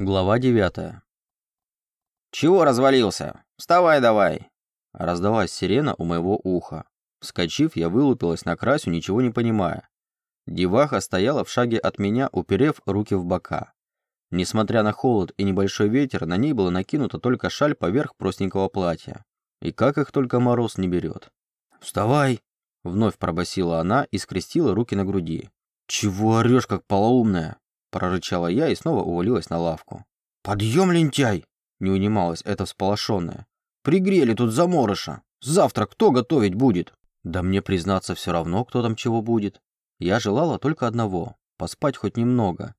Глава 9. «Чего развалился? Вставай давай!» Раздалась сирена у моего уха. Вскочив, я вылупилась на красю, ничего не понимая. Деваха стояла в шаге от меня, уперев руки в бока. Несмотря на холод и небольшой ветер, на ней была накинута только шаль поверх простенького платья. И как их только мороз не берет. «Вставай!» — вновь пробасила она и скрестила руки на груди. «Чего орешь, как полоумная?» Прорычала я и снова увалилась на лавку. «Подъем, лентяй!» Не унималась эта всполошенная. «Пригрели тут заморыша! Завтра кто готовить будет?» Да мне, признаться, все равно, кто там чего будет. Я желала только одного — поспать хоть немного.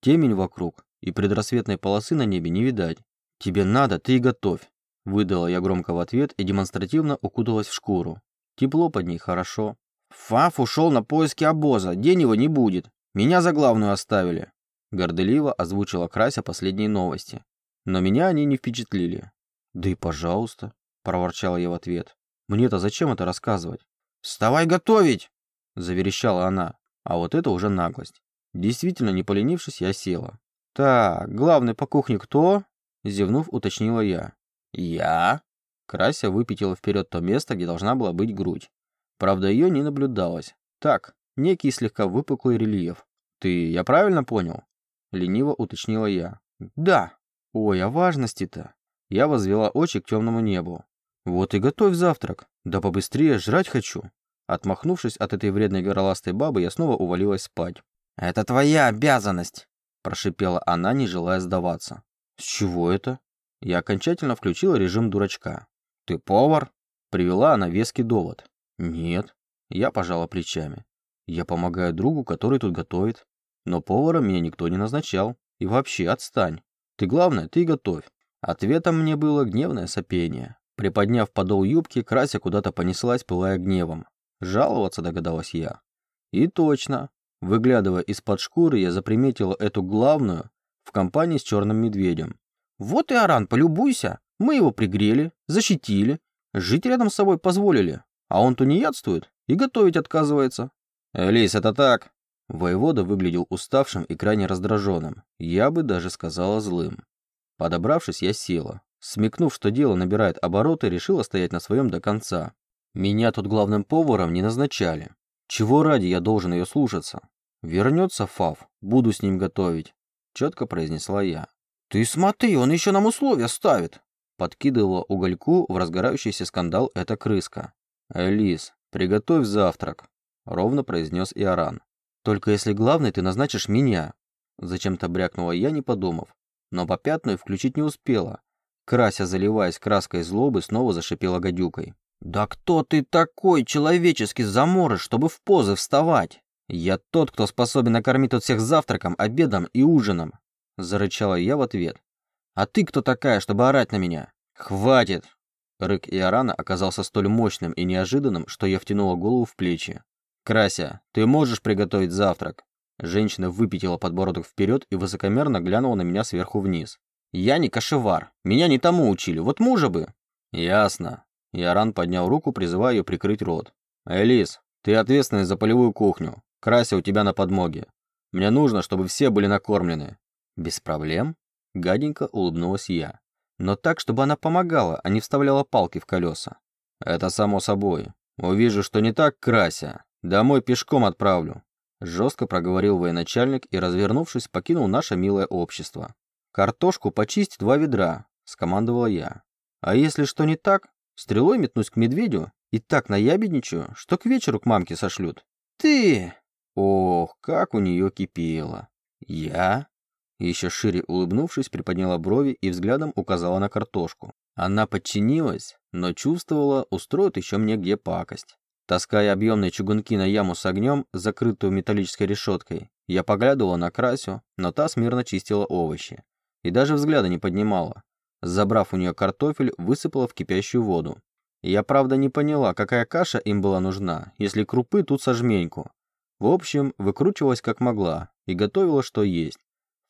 Темень вокруг, и предрассветной полосы на небе не видать. «Тебе надо, ты и готовь!» Выдала я громко в ответ и демонстративно укуталась в шкуру. Тепло под ней хорошо. Фаф ушел на поиски обоза, день его не будет. Меня за главную оставили. Горделиво озвучила Крася последние новости. Но меня они не впечатлили. Да и пожалуйста, проворчала я в ответ. Мне-то зачем это рассказывать? Вставай готовить! Заверещала она. А вот это уже наглость. Действительно, не поленившись, я села. Так, главный по кухне кто? Зевнув, уточнила я. Я? Крася выпятила вперед то место, где должна была быть грудь. Правда, ее не наблюдалось. Так, некий слегка выпуклый рельеф. «Ты, я правильно понял?» Лениво уточнила я. «Да». «Ой, а важности-то?» Я возвела очи к темному небу. «Вот и готовь завтрак. Да побыстрее, жрать хочу». Отмахнувшись от этой вредной горластой бабы, я снова увалилась спать. «Это твоя обязанность!» Прошипела она, не желая сдаваться. «С чего это?» Я окончательно включила режим дурачка. «Ты повар?» Привела она веский довод. «Нет». Я пожала плечами. Я помогаю другу, который тут готовит. Но поваром меня никто не назначал. И вообще, отстань. Ты главное, ты готовь. Ответом мне было гневное сопение. Приподняв подол юбки, Крася куда-то понеслась, пылая гневом. Жаловаться догадалась я. И точно. Выглядывая из-под шкуры, я заприметила эту главную в компании с черным медведем. Вот и Аран, полюбуйся. Мы его пригрели, защитили, жить рядом с собой позволили. А он тунеядствует и готовить отказывается. «Элис, это так?» Воевода выглядел уставшим и крайне раздраженным. Я бы даже сказала злым. Подобравшись, я села. Смекнув, что дело набирает обороты, решила стоять на своем до конца. Меня тут главным поваром не назначали. Чего ради я должен ее слушаться? Вернется Фав, буду с ним готовить. Четко произнесла я. Ты смотри, он еще нам условия ставит. Подкидывала угольку в разгорающийся скандал эта крыска. Элис, приготовь завтрак. — ровно произнес Иоран. «Только если главный ты назначишь меня». Зачем-то брякнула я, не подумав. Но по пятную включить не успела. Крася, заливаясь краской злобы, снова зашипела гадюкой. «Да кто ты такой, человеческий заморыш, чтобы в позы вставать?» «Я тот, кто способен накормить тут всех завтраком, обедом и ужином», — зарычала я в ответ. «А ты кто такая, чтобы орать на меня?» «Хватит!» Рык Иорана оказался столь мощным и неожиданным, что я втянула голову в плечи. «Крася, ты можешь приготовить завтрак?» Женщина выпятила подбородок вперед и высокомерно глянула на меня сверху вниз. «Я не кошевар. Меня не тому учили. Вот мужа бы». «Ясно». Яран поднял руку, призывая ее прикрыть рот. «Элис, ты ответственный за полевую кухню. Крася у тебя на подмоге. Мне нужно, чтобы все были накормлены». «Без проблем?» Гаденько улыбнулась я. Но так, чтобы она помогала, а не вставляла палки в колеса. «Это само собой. Увижу, что не так, Крася. «Домой пешком отправлю», – жестко проговорил военачальник и, развернувшись, покинул наше милое общество. «Картошку почисть два ведра», – скомандовала я. «А если что не так, стрелой метнусь к медведю и так наябедничаю, что к вечеру к мамке сошлют». «Ты!» Ох, как у нее кипело. «Я?» Еще шире улыбнувшись, приподняла брови и взглядом указала на картошку. Она подчинилась, но чувствовала, устроит еще мне где пакость. Таская объемные чугунки на яму с огнем, закрытую металлической решеткой, я поглядывала на Красю, но та смирно чистила овощи. И даже взгляда не поднимала. Забрав у нее картофель, высыпала в кипящую воду. Я, правда, не поняла, какая каша им была нужна, если крупы тут со жменьку. В общем, выкручивалась как могла и готовила, что есть.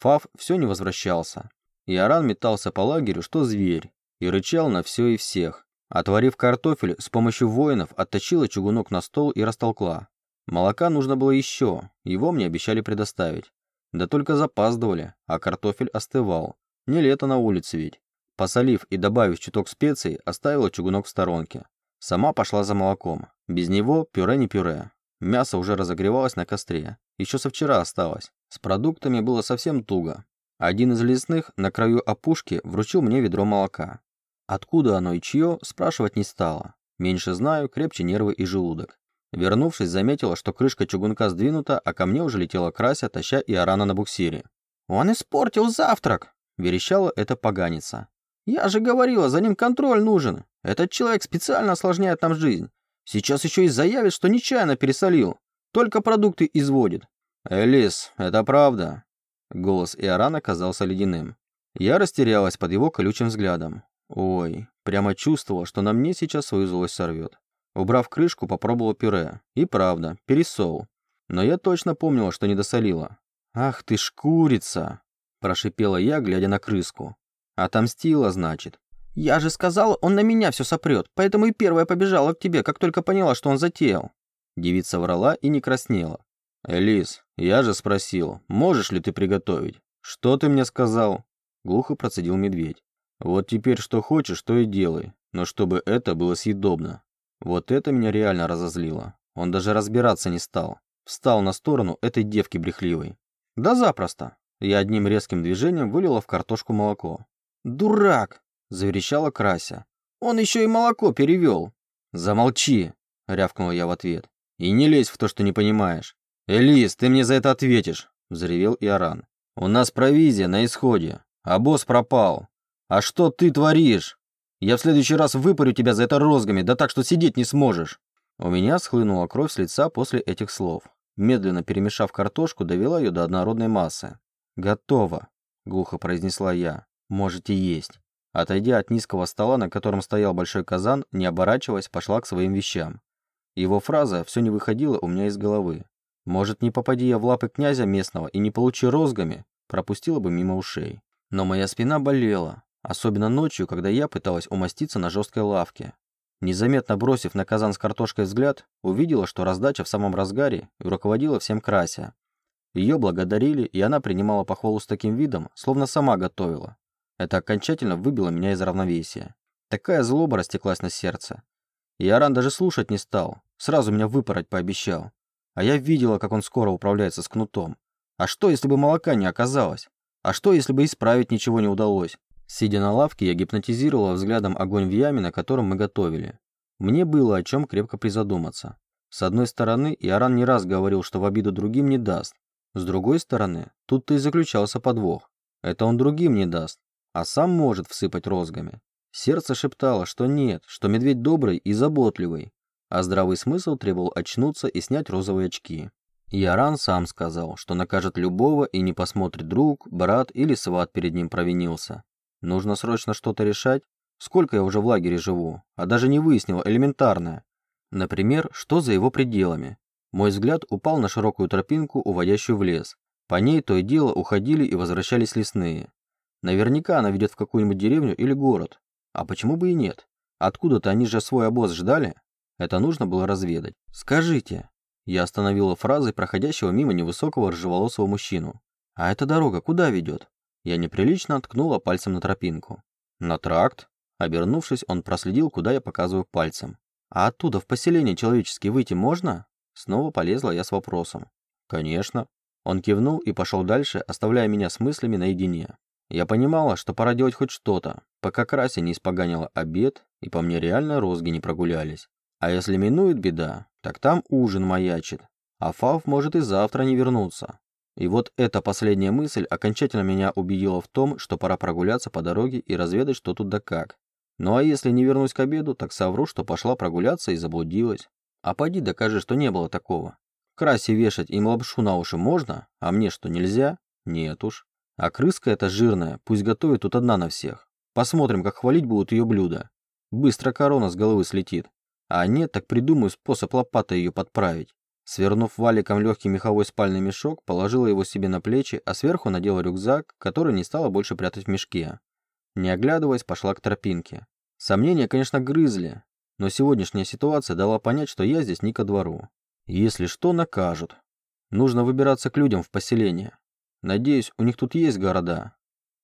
Фав все не возвращался. И Аран метался по лагерю, что зверь, и рычал на все и всех. Отварив картофель, с помощью воинов отточила чугунок на стол и растолкла. Молока нужно было еще, его мне обещали предоставить. Да только запаздывали, а картофель остывал. Не лето на улице ведь. Посолив и добавив чуток специй, оставила чугунок в сторонке. Сама пошла за молоком. Без него пюре не пюре. Мясо уже разогревалось на костре. Еще со вчера осталось. С продуктами было совсем туго. Один из лесных на краю опушки вручил мне ведро молока. Откуда оно и чье, спрашивать не стала. Меньше знаю, крепче нервы и желудок. Вернувшись, заметила, что крышка чугунка сдвинута, а ко мне уже летела Крася, таща и Арана на буксире. «Он испортил завтрак!» – верещала эта поганица. «Я же говорила, за ним контроль нужен. Этот человек специально осложняет нам жизнь. Сейчас еще и заявит, что нечаянно пересолил. Только продукты изводит». «Элис, это правда?» Голос Иорана казался ледяным. Я растерялась под его колючим взглядом. Ой, прямо чувствовала, что на мне сейчас свою злость сорвет. Убрав крышку, попробовала пюре. И правда, пересол. Но я точно помнила, что не досолила. «Ах ты шкурица!» – прошипела я, глядя на крыску. «Отомстила, значит». «Я же сказала, он на меня все сопрет, поэтому и первая побежала к тебе, как только поняла, что он затеял». Девица врала и не краснела. «Элис, я же спросил, можешь ли ты приготовить? Что ты мне сказал?» Глухо процедил медведь. «Вот теперь что хочешь, то и делай, но чтобы это было съедобно. Вот это меня реально разозлило. Он даже разбираться не стал. Встал на сторону этой девки брехливой. Да запросто. Я одним резким движением вылила в картошку молоко. «Дурак!» – заверещала Крася. «Он еще и молоко перевел!» «Замолчи!» – рявкнула я в ответ. «И не лезь в то, что не понимаешь. Элис, ты мне за это ответишь!» – взревел Иоран. «У нас провизия на исходе, а босс пропал. А что ты творишь? Я в следующий раз выпарю тебя за это розгами, да так, что сидеть не сможешь». У меня схлынула кровь с лица после этих слов. Медленно перемешав картошку, довела ее до однородной массы. «Готово», — глухо произнесла я. «Можете есть». Отойдя от низкого стола, на котором стоял большой казан, не оборачиваясь, пошла к своим вещам. Его фраза все не выходила у меня из головы. Может, не попади я в лапы князя местного и не получи розгами, пропустила бы мимо ушей. Но моя спина болела, Особенно ночью, когда я пыталась умоститься на жесткой лавке. Незаметно бросив на казан с картошкой взгляд, увидела, что раздача в самом разгаре и руководила всем Крася. Ее благодарили, и она принимала похвалу с таким видом, словно сама готовила. Это окончательно выбило меня из равновесия. Такая злоба растеклась на сердце. И Аран даже слушать не стал, сразу меня выпороть пообещал. А я видела, как он скоро управляется с кнутом. А что, если бы молока не оказалось? А что, если бы исправить ничего не удалось? Сидя на лавке, я гипнотизировала взглядом огонь в яме, на котором мы готовили. Мне было о чем крепко призадуматься. С одной стороны, Иоран не раз говорил, что в обиду другим не даст. С другой стороны, тут-то и заключался подвох. Это он другим не даст, а сам может всыпать розгами. Сердце шептало, что нет, что медведь добрый и заботливый, а здравый смысл требовал очнуться и снять розовые очки. Иоран сам сказал, что накажет любого и не посмотрит друг, брат или сват перед ним провинился. Нужно срочно что-то решать. Сколько я уже в лагере живу, а даже не выяснил элементарное. Например, что за его пределами. Мой взгляд упал на широкую тропинку, уводящую в лес. По ней то и дело уходили и возвращались лесные. Наверняка она ведет в какую-нибудь деревню или город. А почему бы и нет? Откуда-то они же свой обоз ждали. Это нужно было разведать. Скажите. Я остановила фразой проходящего мимо невысокого рыжеволосого мужчину. А эта дорога куда ведет? Я неприлично ткнула пальцем на тропинку. На тракт. Обернувшись, он проследил, куда я показываю пальцем. А оттуда в поселение человечески выйти можно? Снова полезла я с вопросом. Конечно. Он кивнул и пошел дальше, оставляя меня с мыслями наедине. Я понимала, что пора делать хоть что-то, пока Крася не испоганила обед, и по мне реально розги не прогулялись. А если минует беда, так там ужин маячит. А Фав может и завтра не вернуться. И вот эта последняя мысль окончательно меня убедила в том, что пора прогуляться по дороге и разведать, что тут да как. Ну а если не вернусь к обеду, так совру, что пошла прогуляться и заблудилась. А пойди докажи, что не было такого. Красе вешать им лапшу на уши можно, а мне что, нельзя? Нет уж. А крыска эта жирная, пусть готовит тут одна на всех. Посмотрим, как хвалить будут ее блюда. Быстро корона с головы слетит. А нет, так придумаю способ лопатой ее подправить. Свернув валиком легкий меховой спальный мешок, положила его себе на плечи, а сверху надела рюкзак, который не стала больше прятать в мешке. Не оглядываясь, пошла к тропинке. Сомнения, конечно, грызли, но сегодняшняя ситуация дала понять, что я здесь не ко двору. Если что, накажут. Нужно выбираться к людям в поселение. Надеюсь, у них тут есть города.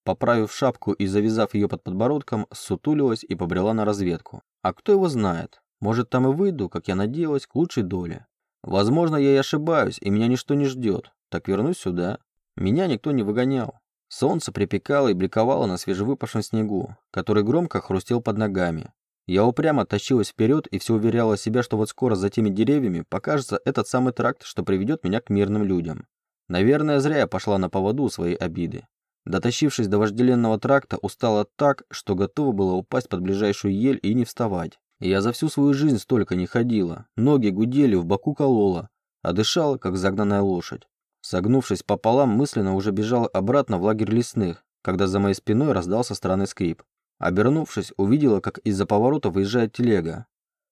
Поправив шапку и завязав ее под подбородком, сутулилась и побрела на разведку. А кто его знает? Может, там и выйду, как я надеялась, к лучшей доле. Возможно, я и ошибаюсь, и меня ничто не ждет. Так вернусь сюда. Меня никто не выгонял. Солнце припекало и бликовало на свежевыпавшем снегу, который громко хрустел под ногами. Я упрямо тащилась вперед и все уверяла себя, что вот скоро за теми деревьями покажется этот самый тракт, что приведет меня к мирным людям. Наверное, зря я пошла на поводу своей обиды. Дотащившись до вожделенного тракта, устала так, что готова была упасть под ближайшую ель и не вставать. Я за всю свою жизнь столько не ходила, ноги гудели, в боку колола, а дышала, как загнанная лошадь. Согнувшись пополам, мысленно уже бежала обратно в лагерь лесных, когда за моей спиной раздался странный скрип. Обернувшись, увидела, как из-за поворота выезжает телега.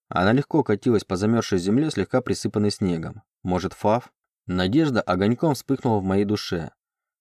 Она легко катилась по замерзшей земле, слегка присыпанной снегом. Может, фав? Надежда огоньком вспыхнула в моей душе.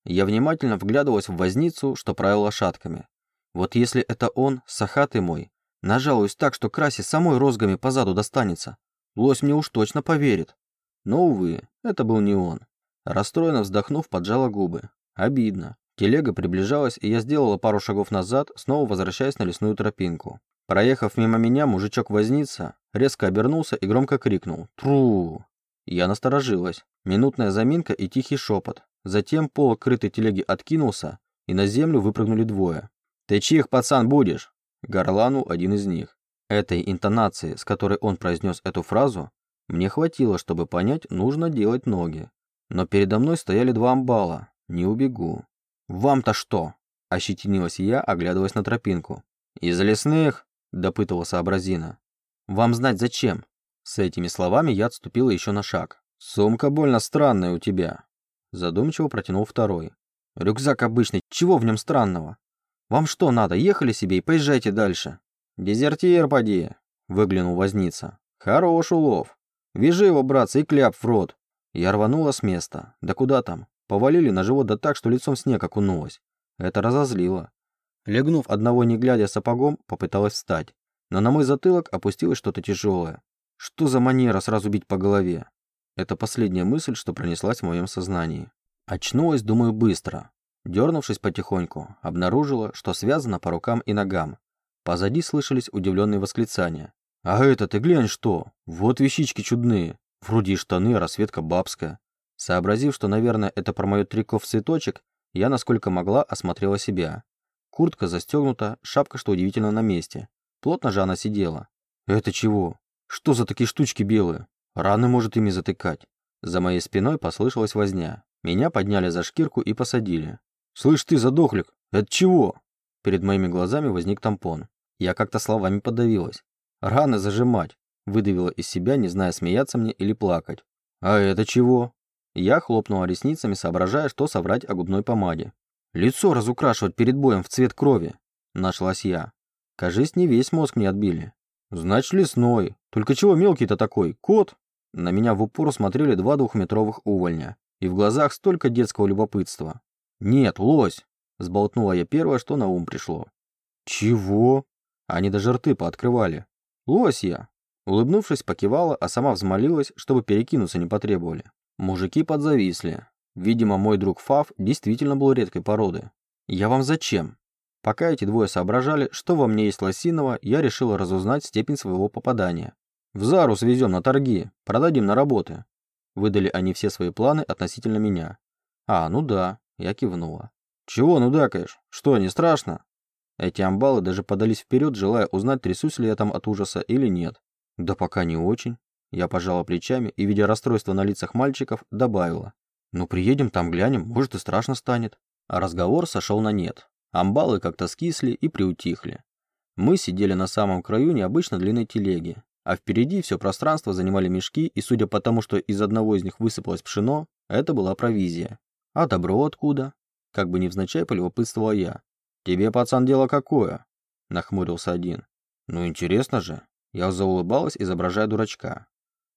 Я внимательно вглядывалась в возницу, что правил лошадками. Вот если это он, сахатый мой, нажалуюсь так, что красе самой розгами позаду достанется. Лось мне уж точно поверит. Но, увы, это был не он. Расстроенно вздохнув, поджала губы. Обидно. Телега приближалась, и я сделала пару шагов назад, снова возвращаясь на лесную тропинку. Проехав мимо меня, мужичок-возница резко обернулся и громко крикнул «Тру!». Я насторожилась. Минутная заминка и тихий шепот. Затем пол крытой телеги откинулся, и на землю выпрыгнули двое. «Ты чих, пацан, будешь?» Горланул один из них. Этой интонации, с которой он произнес эту фразу, мне хватило, чтобы понять, нужно делать ноги. Но передо мной стояли два амбала. Не убегу. «Вам-то что?» – ощетинилась я, оглядываясь на тропинку. «Из лесных?» – допытывался Абразина. «Вам знать зачем?» С этими словами я отступила еще на шаг. «Сумка больно странная у тебя», – задумчиво протянул второй. «Рюкзак обычный, чего в нем странного? Вам что надо, ехали себе и поезжайте дальше». «Дезертир, поди», – выглянул возница. «Хорош улов. Вяжи его, братцы, и кляп в рот». Я рванула с места. Да куда там? Повалили на живот да так, что лицом в снег окунулась. Это разозлило. Легнув одного не глядя сапогом, попыталась встать. Но на мой затылок опустилось что-то тяжелое. Что за манера сразу бить по голове? Это последняя мысль, что пронеслась в моем сознании. Очнулась, думаю, быстро. Дернувшись потихоньку, обнаружила, что связано по рукам и ногам. Позади слышались удивленные восклицания. «А это ты глянь что! Вот вещички чудные! Вроде и штаны, а расцветка бабская!» Сообразив, что, наверное, это про мою трико в цветочек, я, насколько могла, осмотрела себя. Куртка застегнута, шапка, что удивительно, на месте. Плотно же она сидела. Это чего? Что за такие штучки белые? Раны может ими затыкать. За моей спиной послышалась возня. Меня подняли за шкирку и посадили. «Слышь ты, задохлик, это чего?» Перед моими глазами возник тампон. Я как-то словами подавилась. «Раны зажимать», выдавила из себя, не зная, смеяться мне или плакать. «А это чего?» Я хлопнула ресницами, соображая, что соврать о губной помаде. «Лицо разукрашивать перед боем в цвет крови!» Нашлась я. Кажись, не весь мозг мне отбили. «Значит, лесной. Только чего мелкий-то такой? Кот?» На меня в упор смотрели два двухметровых увольня. И в глазах столько детского любопытства. «Нет, лось!» Сболтнула я первое, что на ум пришло. «Чего?» Они даже рты пооткрывали. «Лось я!» Улыбнувшись, покивала, а сама взмолилась, чтобы перекинуться не потребовали. Мужики подзависли. Видимо, мой друг Фав действительно был редкой породы. Я вам зачем? Пока эти двое соображали, что во мне есть лосиного, я решила разузнать степень своего попадания. В Зару свезем на торги, продадим на работы. Выдали они все свои планы относительно меня. А, ну да, я кивнула. Чего ну дакаешь? Что, не страшно? Эти амбалы даже подались вперед, желая узнать, трясусь ли я там от ужаса или нет. Да пока не очень. Я пожала плечами и, видя расстройство на лицах мальчиков, добавила. «Ну, приедем, там глянем, может и страшно станет». А разговор сошел на нет. Амбалы как-то скисли и приутихли. Мы сидели на самом краю необычно длинной телеги, а впереди все пространство занимали мешки, и судя по тому, что из одного из них высыпалось пшено, это была провизия. А добро откуда? Как бы невзначай полюбопытствовала я. «Тебе, пацан, дело какое?» Нахмурился один. «Ну, интересно же». Я заулыбалась, изображая дурачка.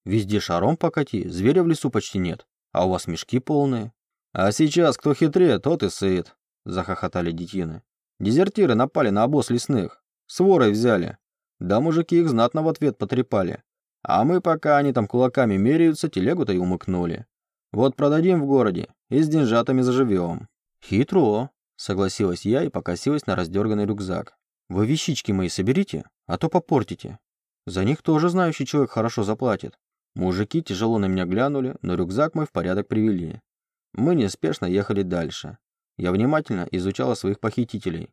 Везде шаром покати, зверя в лесу почти нет, а у вас мешки полные. А сейчас кто хитрее, тот и сыт, захохотали детины. Дезертиры напали на обоз лесных, с ворой взяли. Да мужики их знатно в ответ потрепали. А мы, пока они там кулаками меряются, телегу-то и умыкнули. Вот продадим в городе и с деньжатами заживем». «Хитро», — согласилась я и покосилась на раздерганный рюкзак. «Вы вещички мои соберите, а то попортите. За них тоже знающий человек хорошо заплатит». Мужики тяжело на меня глянули, но рюкзак мой в порядок привели. Мы неспешно ехали дальше. Я внимательно изучала своих похитителей.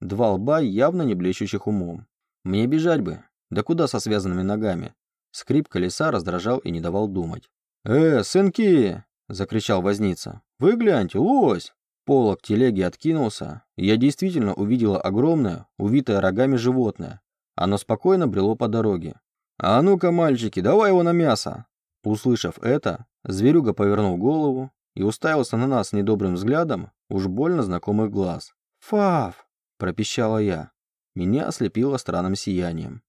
Два лба, явно не блещущих умом. Мне бежать бы. Да куда со связанными ногами? Скрип колеса раздражал и не давал думать. «Э, сынки!» – закричал возница. «Вы гляньте, лось!» Полок телеги откинулся, я действительно увидела огромное, увитое рогами животное. Оно спокойно брело по дороге. «А ну-ка, мальчики, давай его на мясо!» Услышав это, зверюга повернул голову и уставился на нас недобрым взглядом уж больно знакомых глаз. «Фав!» – пропищала я. Меня ослепило странным сиянием.